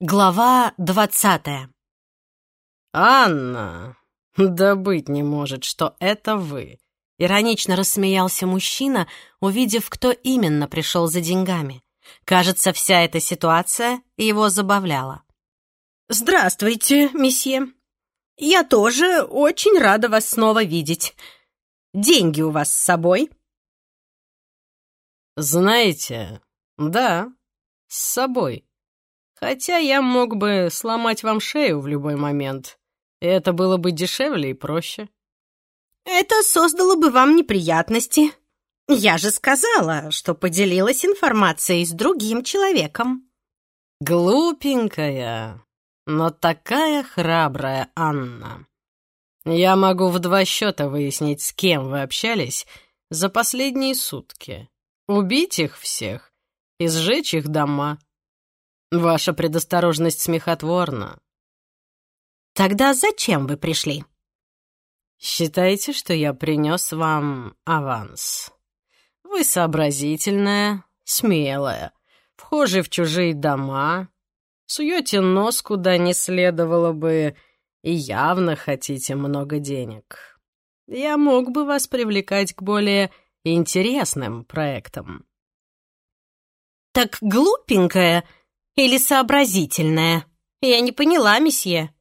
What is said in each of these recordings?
Глава двадцатая. «Анна, да быть не может, что это вы!» Иронично рассмеялся мужчина, увидев, кто именно пришел за деньгами. Кажется, вся эта ситуация его забавляла. «Здравствуйте, месье. Я тоже очень рада вас снова видеть. Деньги у вас с собой?» «Знаете, да, с собой», Хотя я мог бы сломать вам шею в любой момент. Это было бы дешевле и проще. Это создало бы вам неприятности. Я же сказала, что поделилась информацией с другим человеком. Глупенькая, но такая храбрая Анна. Я могу в два счета выяснить, с кем вы общались за последние сутки. Убить их всех и сжечь их дома. Ваша предосторожность смехотворна. Тогда зачем вы пришли? Считайте, что я принес вам аванс. Вы сообразительная, смелая, вхожи в чужие дома, суете нос куда не следовало бы и явно хотите много денег. Я мог бы вас привлекать к более интересным проектам. Так глупенькая или сообразительная? Я не поняла, месье».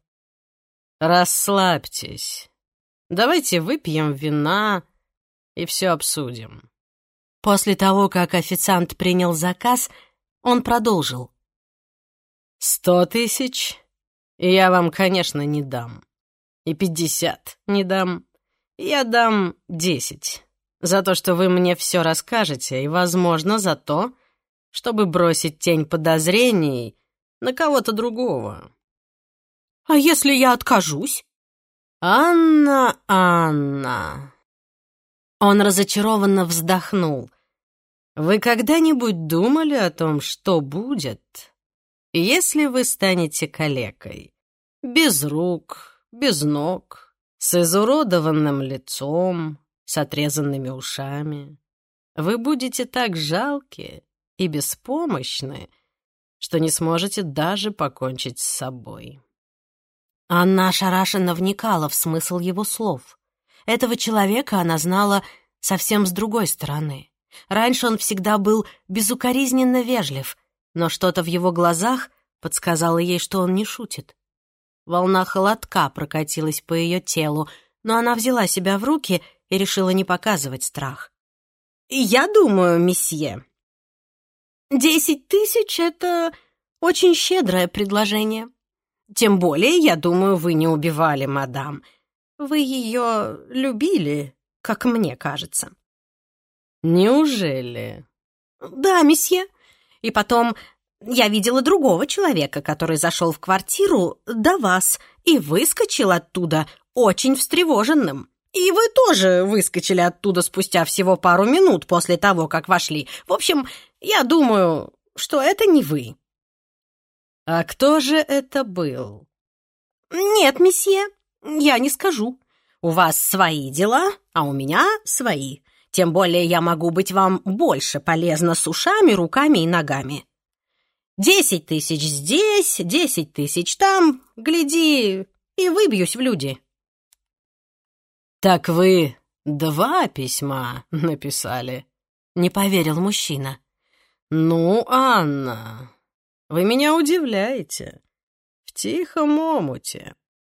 «Расслабьтесь. Давайте выпьем вина и все обсудим». После того, как официант принял заказ, он продолжил. «Сто тысяч я вам, конечно, не дам. И пятьдесят не дам. Я дам десять. За то, что вы мне все расскажете, и, возможно, за то, чтобы бросить тень подозрений на кого-то другого. А если я откажусь? Анна, Анна. Он разочарованно вздохнул. Вы когда-нибудь думали о том, что будет, если вы станете калекой? Без рук, без ног, с изуродованным лицом, с отрезанными ушами. Вы будете так жалки, и беспомощны, что не сможете даже покончить с собой. Анна ошарашенно вникала в смысл его слов. Этого человека она знала совсем с другой стороны. Раньше он всегда был безукоризненно вежлив, но что-то в его глазах подсказало ей, что он не шутит. Волна холодка прокатилась по ее телу, но она взяла себя в руки и решила не показывать страх. «Я думаю, месье, Десять тысяч — это очень щедрое предложение. Тем более, я думаю, вы не убивали мадам. Вы ее любили, как мне кажется. Неужели? Да, месье. И потом, я видела другого человека, который зашел в квартиру до вас и выскочил оттуда очень встревоженным. И вы тоже выскочили оттуда спустя всего пару минут после того, как вошли. В общем, я думаю, что это не вы». «А кто же это был?» «Нет, месье, я не скажу. У вас свои дела, а у меня свои. Тем более я могу быть вам больше полезна с ушами, руками и ногами. Десять тысяч здесь, десять тысяч там, гляди, и выбьюсь в люди». «Так вы два письма написали?» — не поверил мужчина. «Ну, Анна, вы меня удивляете. В тихом омуте».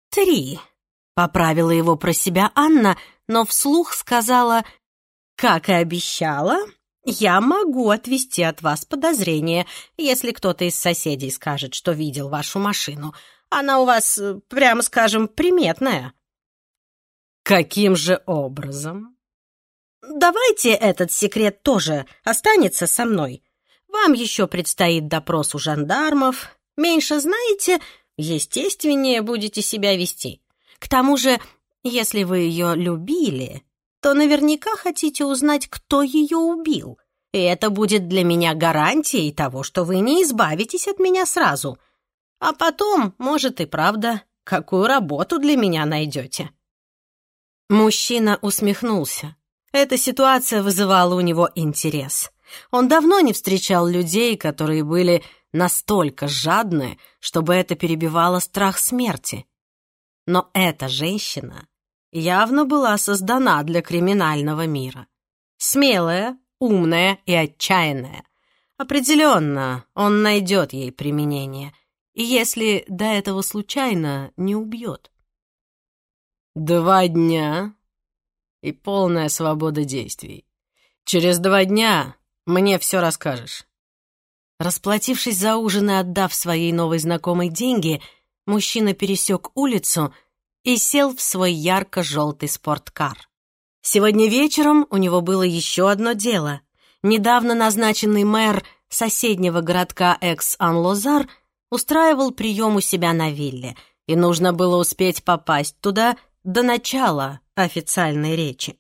«Три», — поправила его про себя Анна, но вслух сказала, «Как и обещала, я могу отвести от вас подозрения, если кто-то из соседей скажет, что видел вашу машину. Она у вас, прямо скажем, приметная». «Каким же образом?» «Давайте этот секрет тоже останется со мной. Вам еще предстоит допрос у жандармов. Меньше знаете, естественнее будете себя вести. К тому же, если вы ее любили, то наверняка хотите узнать, кто ее убил. И это будет для меня гарантией того, что вы не избавитесь от меня сразу. А потом, может и правда, какую работу для меня найдете». Мужчина усмехнулся. Эта ситуация вызывала у него интерес. Он давно не встречал людей, которые были настолько жадны, чтобы это перебивало страх смерти. Но эта женщина явно была создана для криминального мира. Смелая, умная и отчаянная. Определенно, он найдет ей применение, если до этого случайно не убьет. Два дня и полная свобода действий. Через два дня мне все расскажешь. Расплатившись за ужин и отдав своей новой знакомой деньги, мужчина пересек улицу и сел в свой ярко-желтый спорткар. Сегодня вечером у него было еще одно дело. Недавно назначенный мэр соседнего городка Экс-Ан-Лозар устраивал прием у себя на вилле, и нужно было успеть попасть туда до начала официальной речи.